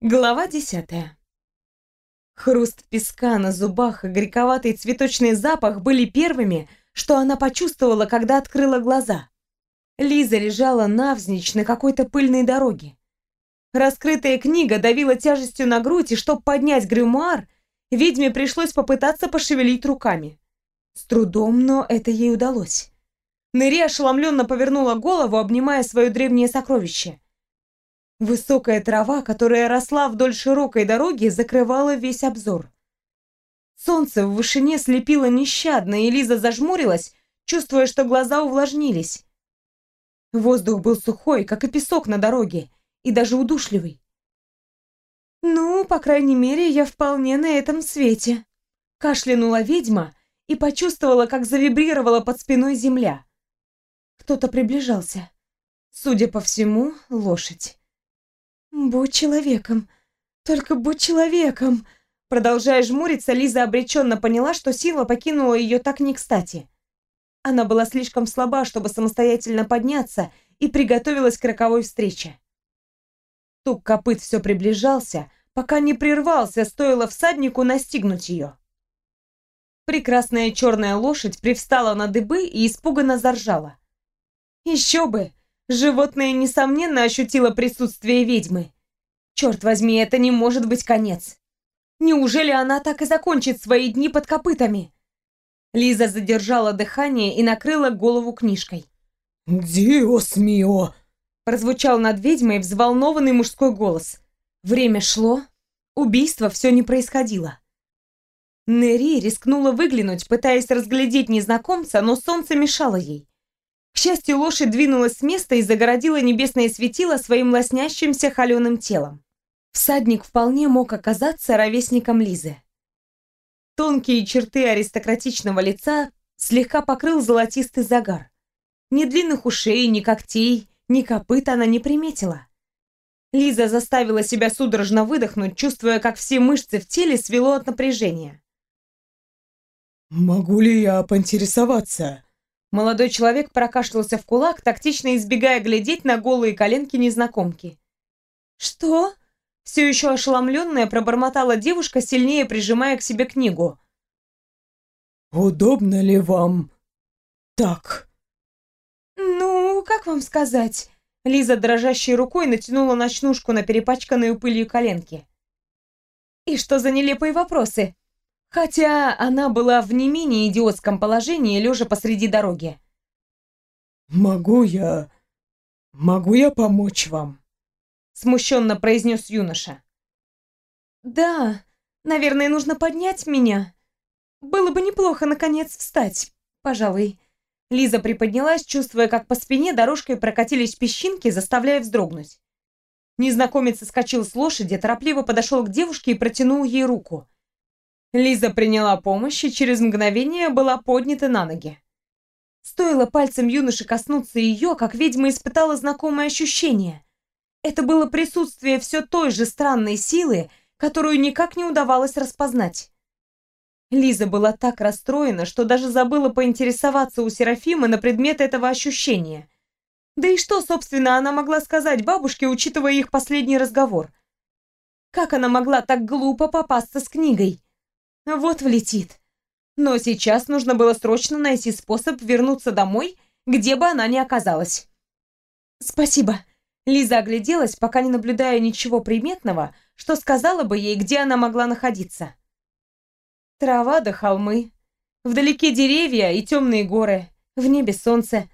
Глава десятая. Хруст песка на зубах и горьковатый цветочный запах были первыми, что она почувствовала, когда открыла глаза. Лиза лежала навзничь на какой-то пыльной дороге. Раскрытая книга давила тяжестью на грудь, и чтобы поднять гримуар, ведьме пришлось попытаться пошевелить руками. С трудом, но это ей удалось. Нэри ошеломленно повернула голову, обнимая свое древнее сокровище – Высокая трава, которая росла вдоль широкой дороги, закрывала весь обзор. Солнце в вышине слепило нещадно, и Лиза зажмурилась, чувствуя, что глаза увлажнились. Воздух был сухой, как и песок на дороге, и даже удушливый. «Ну, по крайней мере, я вполне на этом свете», — кашлянула ведьма и почувствовала, как завибрировала под спиной земля. Кто-то приближался. Судя по всему, лошадь. «Будь человеком, только будь человеком!» Продолжая жмуриться, Лиза обреченно поняла, что сила покинула ее так не кстати. Она была слишком слаба, чтобы самостоятельно подняться, и приготовилась к роковой встрече. Тук копыт все приближался, пока не прервался, стоило всаднику настигнуть ее. Прекрасная черная лошадь привстала на дыбы и испуганно заржала. Еще бы! Животное, несомненно, ощутило присутствие ведьмы. Черт возьми, это не может быть конец. Неужели она так и закончит свои дни под копытами? Лиза задержала дыхание и накрыла голову книжкой. «Диос мио!» прозвучал над ведьмой взволнованный мужской голос. Время шло, убийство все не происходило. Нери рискнула выглянуть, пытаясь разглядеть незнакомца, но солнце мешало ей. К счастью, лошадь двинулась с места и загородила небесное светило своим лоснящимся холеным телом. Всадник вполне мог оказаться ровесником Лизы. Тонкие черты аристократичного лица слегка покрыл золотистый загар. Ни длинных ушей, ни когтей, ни копыт она не приметила. Лиза заставила себя судорожно выдохнуть, чувствуя, как все мышцы в теле свело от напряжения. «Могу ли я поинтересоваться?» Молодой человек прокашлялся в кулак, тактично избегая глядеть на голые коленки незнакомки. «Что?» Все еще ошеломленная пробормотала девушка, сильнее прижимая к себе книгу. «Удобно ли вам так?» «Ну, как вам сказать?» Лиза дрожащей рукой натянула ночнушку на перепачканную пылью коленки. «И что за нелепые вопросы? Хотя она была в не менее идиотском положении, лежа посреди дороги. «Могу я... могу я помочь вам?» Смущенно произнес юноша. «Да, наверное, нужно поднять меня. Было бы неплохо, наконец, встать, пожалуй». Лиза приподнялась, чувствуя, как по спине дорожкой прокатились песчинки, заставляя вздрогнуть. Незнакомец соскочил с лошади, торопливо подошел к девушке и протянул ей руку. Лиза приняла помощь и через мгновение была поднята на ноги. Стоило пальцем юноши коснуться ее, как ведьма испытала знакомое ощущение. Это было присутствие все той же странной силы, которую никак не удавалось распознать. Лиза была так расстроена, что даже забыла поинтересоваться у Серафимы на предмет этого ощущения. Да и что, собственно, она могла сказать бабушке, учитывая их последний разговор? Как она могла так глупо попасться с книгой? Вот влетит. Но сейчас нужно было срочно найти способ вернуться домой, где бы она ни оказалась. «Спасибо». Лиза огляделась, пока не наблюдая ничего приметного, что сказала бы ей, где она могла находиться. Трава да холмы. Вдалеке деревья и темные горы. В небе солнце.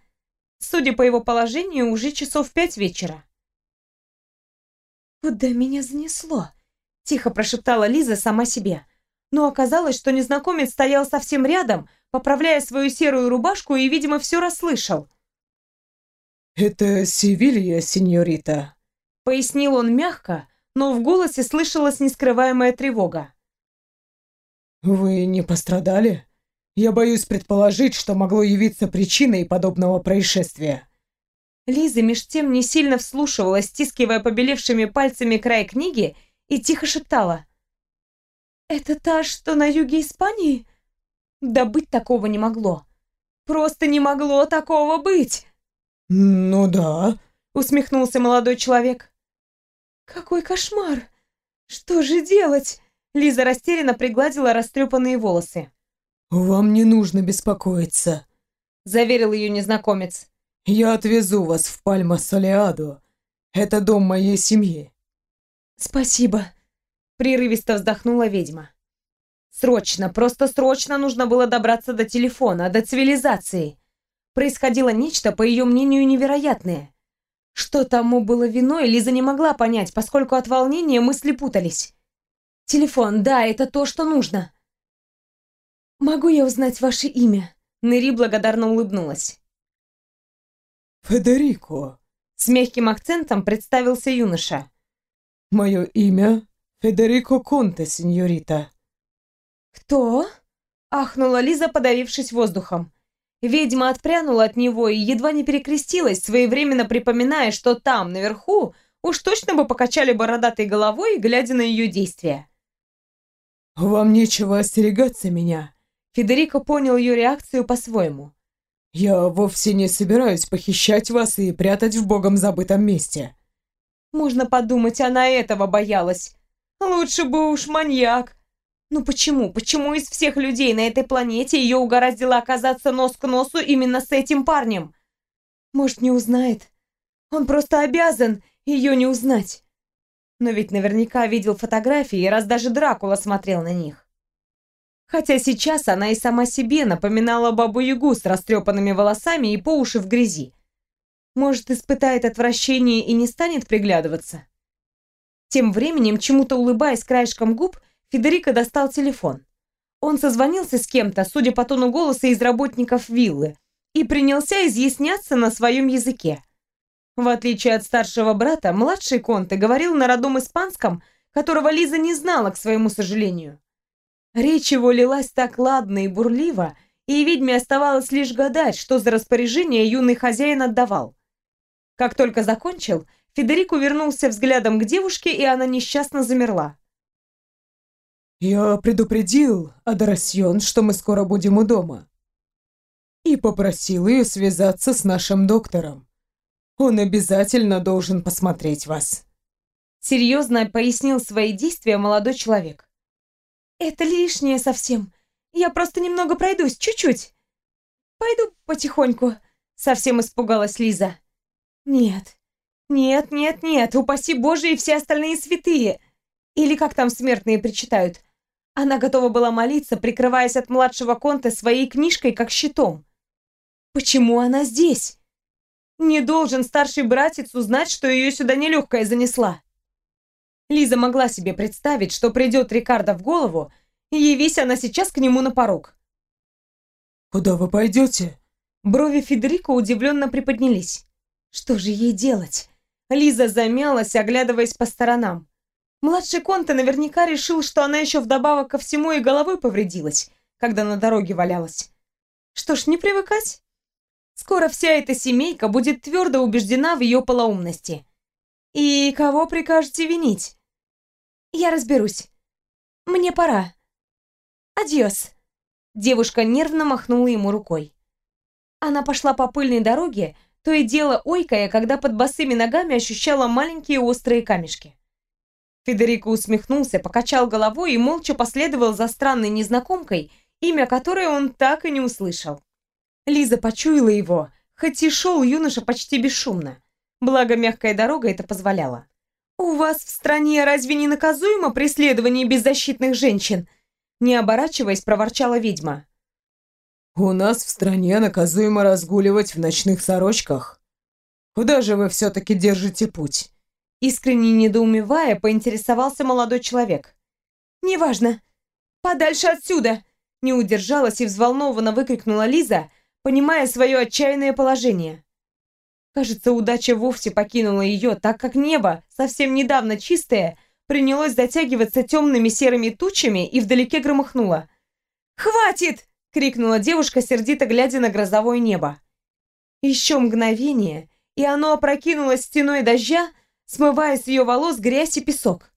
Судя по его положению, уже часов пять вечера. «Куда меня занесло?» — тихо прошептала Лиза сама себе но оказалось, что незнакомец стоял совсем рядом, поправляя свою серую рубашку и, видимо, все расслышал. «Это Севилья, сеньорита», — пояснил он мягко, но в голосе слышалась нескрываемая тревога. «Вы не пострадали? Я боюсь предположить, что могло явиться причиной подобного происшествия». Лиза меж тем не сильно вслушивалась, стискивая побелевшими пальцами край книги, и тихо шептала — «Это та, что на юге Испании?» «Да быть такого не могло. Просто не могло такого быть!» «Ну да», — усмехнулся молодой человек. «Какой кошмар!» Что же делать? Лиза растерянно пригладила растрепанные волосы. «Вам не нужно беспокоиться», — заверил ее незнакомец. «Я отвезу вас в Пальма-Солиаду. Это дом моей семьи». «Спасибо», — прерывисто вздохнула ведьма. Срочно, просто срочно нужно было добраться до телефона, до цивилизации. Происходило нечто, по ее мнению, невероятное. Что тому было виной, Лиза не могла понять, поскольку от волнения мысли путались. Телефон, да, это то, что нужно. Могу я узнать ваше имя? Нэри благодарно улыбнулась. Федерико. С мягким акцентом представился юноша. Мое имя Федерико Конте, сеньорита. Кто? Ахнула Лиза, подавившись воздухом. Ведьма отпрянула от него и едва не перекрестилась, своевременно припоминая, что там, наверху, уж точно бы покачали бородатой головой, глядя на ее действия. «Вам нечего остерегаться меня». Федерико понял ее реакцию по-своему. «Я вовсе не собираюсь похищать вас и прятать в богом забытом месте». Можно подумать, она этого боялась. Лучше бы уж маньяк. Ну почему, почему из всех людей на этой планете ее угораздило оказаться нос к носу именно с этим парнем? Может, не узнает? Он просто обязан ее не узнать. Но ведь наверняка видел фотографии, раз даже Дракула смотрел на них. Хотя сейчас она и сама себе напоминала бабу-ягу с растрепанными волосами и по уши в грязи. Может, испытает отвращение и не станет приглядываться? Тем временем, чему-то улыбаясь краешком губ, Федерико достал телефон. Он созвонился с кем-то, судя по тону голоса, из работников виллы, и принялся изъясняться на своем языке. В отличие от старшего брата, младший Конте говорил на родном испанском, которого Лиза не знала, к своему сожалению. Речь его лилась так ладно и бурливо, и ведьме оставалось лишь гадать, что за распоряжение юный хозяин отдавал. Как только закончил, Федерико вернулся взглядом к девушке, и она несчастно замерла. «Я предупредил Адарасьон, что мы скоро будем у дома, и попросил ее связаться с нашим доктором. Он обязательно должен посмотреть вас. Серьезно пояснил свои действия молодой человек. Это лишнее совсем. Я просто немного пройдусь, чуть-чуть. Пойду потихоньку. Совсем испугалась Лиза. Нет. Нет, нет, нет. Упаси Боже и все остальные святые. Или как там смертные причитают. Она готова была молиться, прикрываясь от младшего конта своей книжкой как щитом. Почему она здесь? Не должен старший братец узнать, что ее сюда нелегкая занесла. Лиза могла себе представить, что придет Рикардо в голову, и явись она сейчас к нему на порог. «Куда вы пойдете?» Брови Федерико удивленно приподнялись. Что же ей делать? Лиза замялась, оглядываясь по сторонам. Младший Конте наверняка решил, что она еще вдобавок ко всему и головой повредилась, когда на дороге валялась. Что ж, не привыкать. Скоро вся эта семейка будет твердо убеждена в ее полоумности. И кого прикажете винить? Я разберусь. Мне пора. Адьос. Девушка нервно махнула ему рукой. Она пошла по пыльной дороге, то и дело ойкая, когда под босыми ногами ощущала маленькие острые камешки. Федерико усмехнулся, покачал головой и молча последовал за странной незнакомкой, имя которой он так и не услышал. Лиза почуяла его, хоть и шел юноша почти бесшумно. Благо, мягкая дорога это позволяла. «У вас в стране разве не наказуемо преследование беззащитных женщин?» Не оборачиваясь, проворчала ведьма. «У нас в стране наказуемо разгуливать в ночных сорочках. Куда же вы все-таки держите путь?» Искренне недоумевая, поинтересовался молодой человек. «Неважно. Подальше отсюда!» Не удержалась и взволнованно выкрикнула Лиза, понимая свое отчаянное положение. Кажется, удача вовсе покинула ее, так как небо, совсем недавно чистое, принялось затягиваться темными серыми тучами и вдалеке громыхнуло. «Хватит!» — крикнула девушка, сердито глядя на грозовое небо. Еще мгновение, и оно опрокинулось стеной дождя, смывая с ее волос грязь и песок.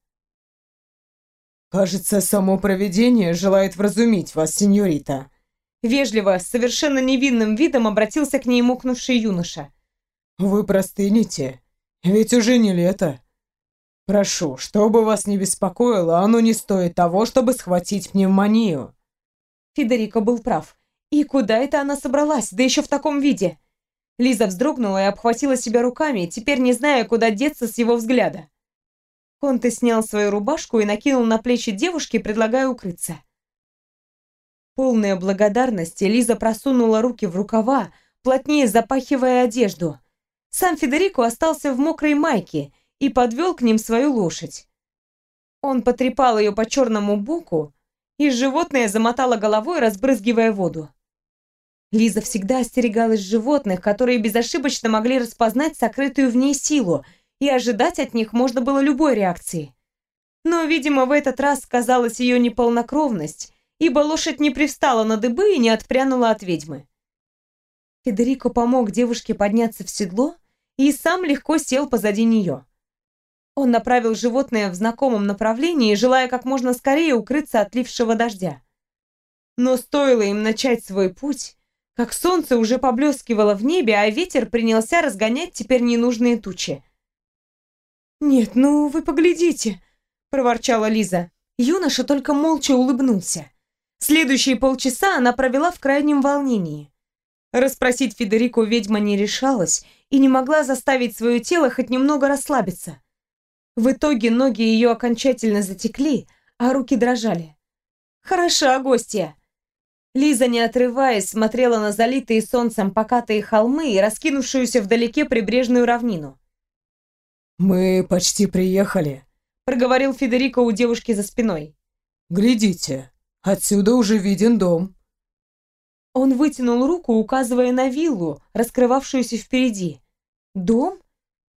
«Кажется, само провидение желает вразумить вас, сеньорита», Вежливо, с совершенно невинным видом обратился к ней мокнувший юноша. «Вы простынете, ведь уже не лето». Прошу, что бы вас не беспокоило, оно не стоит того, чтобы схватить пневмонию. Федерико был прав. И куда это она собралась, да еще в таком виде? Лиза вздрогнула и обхватила себя руками, теперь не зная, куда деться с его взгляда. Конте снял свою рубашку и накинул на плечи девушки, предлагая укрыться. Полная благодарности, Лиза просунула руки в рукава, плотнее запахивая одежду. Сам Федерико остался в мокрой майке и подвел к ним свою лошадь. Он потрепал ее по черному боку, и животное замотало головой, разбрызгивая воду. Лиза всегда остерегалась животных, которые безошибочно могли распознать сокрытую в ней силу, и ожидать от них можно было любой реакции. Но, видимо, в этот раз сказалась ее неполнокровность, ибо лошадь не привстала на дыбы и не отпрянула от ведьмы. Федерико помог девушке подняться в седло и сам легко сел позади нее. Он направил животное в знакомом направлении, желая как можно скорее укрыться от лившего дождя. Но стоило им начать свой путь, как солнце уже поблескивало в небе, а ветер принялся разгонять теперь ненужные тучи. «Нет, ну вы поглядите», — проворчала Лиза. Юноша только молча улыбнулся. Следующие полчаса она провела в крайнем волнении. Расспросить Федерику ведьма не решалась и не могла заставить свое тело хоть немного расслабиться. В итоге ноги ее окончательно затекли, а руки дрожали. «Хороша гостья!» Лиза, не отрываясь, смотрела на залитые солнцем покатые холмы и раскинувшуюся вдалеке прибрежную равнину. «Мы почти приехали», — проговорил Федерико у девушки за спиной. «Глядите, отсюда уже виден дом». Он вытянул руку, указывая на виллу, раскрывавшуюся впереди. «Дом?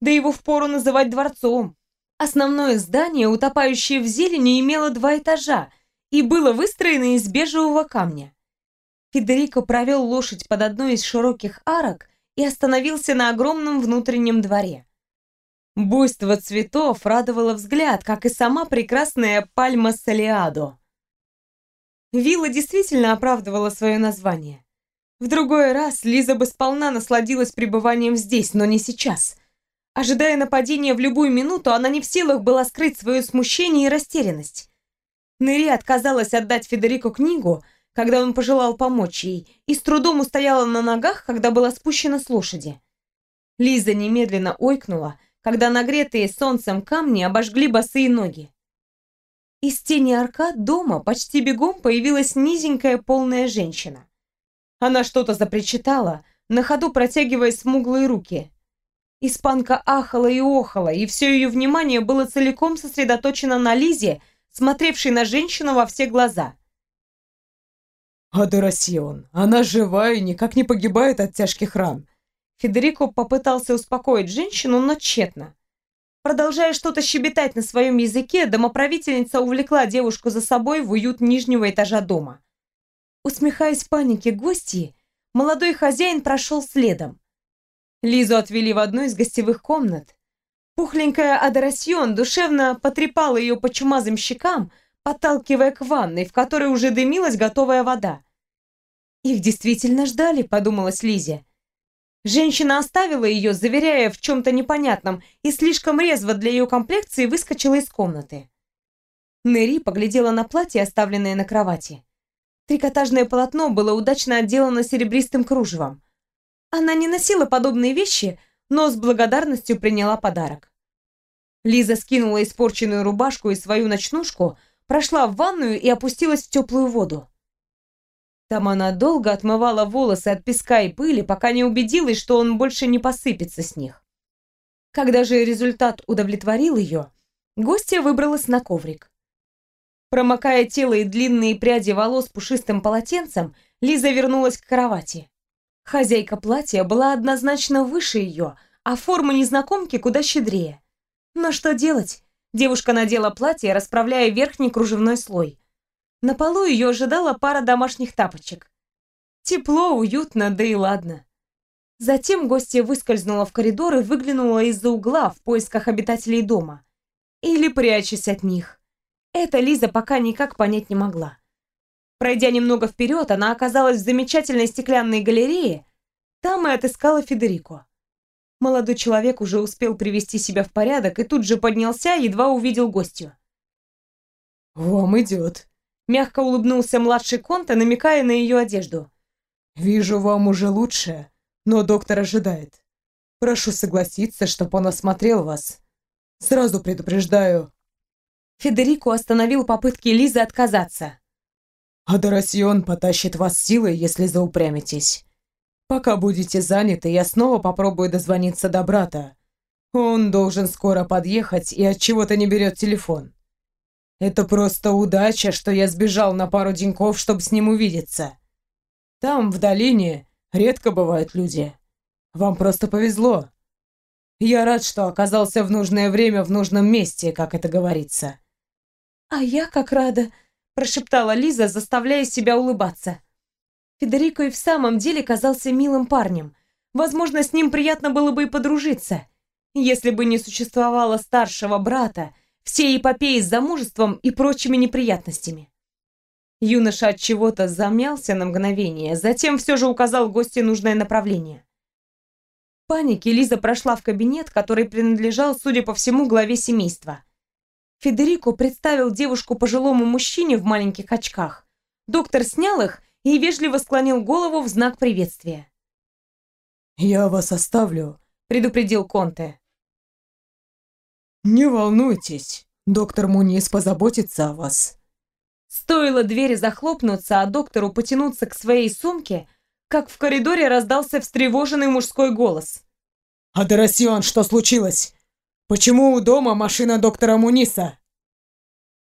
Да его впору называть дворцом. Основное здание, утопающее в зелени, имело два этажа и было выстроено из бежевого камня. Федерико провел лошадь под одной из широких арок и остановился на огромном внутреннем дворе. Буйство цветов радовало взгляд, как и сама прекрасная пальма Салиадо. Вилла действительно оправдывала свое название. В другой раз Лиза бы сполна насладилась пребыванием здесь, но не сейчас. Ожидая нападения в любую минуту, она не в силах была скрыть свое смущение и растерянность. Нэри отказалась отдать Федерико книгу, когда он пожелал помочь ей, и с трудом устояла на ногах, когда была спущена с лошади. Лиза немедленно ойкнула, когда нагретые солнцем камни обожгли босые ноги. Из тени аркад дома почти бегом появилась низенькая полная женщина. Она что-то запричитала, на ходу протягивая смуглые руки. Испанка ахала и охала, и все ее внимание было целиком сосредоточено на Лизе, смотревшей на женщину во все глаза. «Адорасион, она жива и никак не погибает от тяжких ран». Федерико попытался успокоить женщину, но тщетно. Продолжая что-то щебетать на своем языке, домоправительница увлекла девушку за собой в уют нижнего этажа дома. Усмехаясь в панике гости, молодой хозяин прошел следом. Лизу отвели в одну из гостевых комнат. Пухленькая Адорасьон душевно потрепала ее по чумазым щекам, подталкивая к ванной, в которой уже дымилась готовая вода. «Их действительно ждали», — подумалась Лизе. Женщина оставила ее, заверяя в чем-то непонятном, и слишком резво для ее комплекции выскочила из комнаты. Нэри поглядела на платье, оставленное на кровати. Трикотажное полотно было удачно отделано серебристым кружевом. Она не носила подобные вещи, но с благодарностью приняла подарок. Лиза скинула испорченную рубашку и свою ночнушку, прошла в ванную и опустилась в теплую воду. Там она долго отмывала волосы от песка и пыли, пока не убедилась, что он больше не посыпется с них. Когда же результат удовлетворил ее, гостья выбралась на коврик. Промокая тело и длинные пряди волос пушистым полотенцем, Лиза вернулась к кровати. Хозяйка платья была однозначно выше ее, а форма незнакомки куда щедрее. Но что делать? Девушка надела платье, расправляя верхний кружевной слой. На полу ее ожидала пара домашних тапочек. Тепло, уютно, да и ладно. Затем гостья выскользнула в коридор и выглянула из-за угла в поисках обитателей дома. Или прячась от них. Это Лиза пока никак понять не могла. Пройдя немного вперед, она оказалась в замечательной стеклянной галерее. Там и отыскала Федерико. Молодой человек уже успел привести себя в порядок и тут же поднялся, едва увидел гостью. «Вам идет», — мягко улыбнулся младший Конта, намекая на ее одежду. «Вижу, вам уже лучше, но доктор ожидает. Прошу согласиться, чтобы он осмотрел вас. Сразу предупреждаю». Федерико остановил попытки Лизы отказаться. «Адарасьон потащит вас силой, если заупрямитесь. Пока будете заняты, я снова попробую дозвониться до брата. Он должен скоро подъехать и от чего-то не берет телефон. Это просто удача, что я сбежал на пару деньков, чтобы с ним увидеться. Там, в долине, редко бывают люди. Вам просто повезло. Я рад, что оказался в нужное время в нужном месте, как это говорится. А я как рада, прошептала Лиза, заставляя себя улыбаться. Федерико и в самом деле казался милым парнем. Возможно, с ним приятно было бы и подружиться, если бы не существовало старшего брата, всей эпопеи с замужеством и прочими неприятностями. Юноша от чего-то замялся на мгновение, затем все же указал гости нужное направление. В панике Лиза прошла в кабинет, который принадлежал, судя по всему, главе семейства. Федерико представил девушку пожилому мужчине в маленьких очках. Доктор снял их и вежливо склонил голову в знак приветствия. «Я вас оставлю», — предупредил Конте. «Не волнуйтесь, доктор Мунис позаботится о вас». Стоило двери захлопнуться, а доктору потянуться к своей сумке, как в коридоре раздался встревоженный мужской голос. «Адерасион, что случилось? Почему у дома машина доктора Муниса?»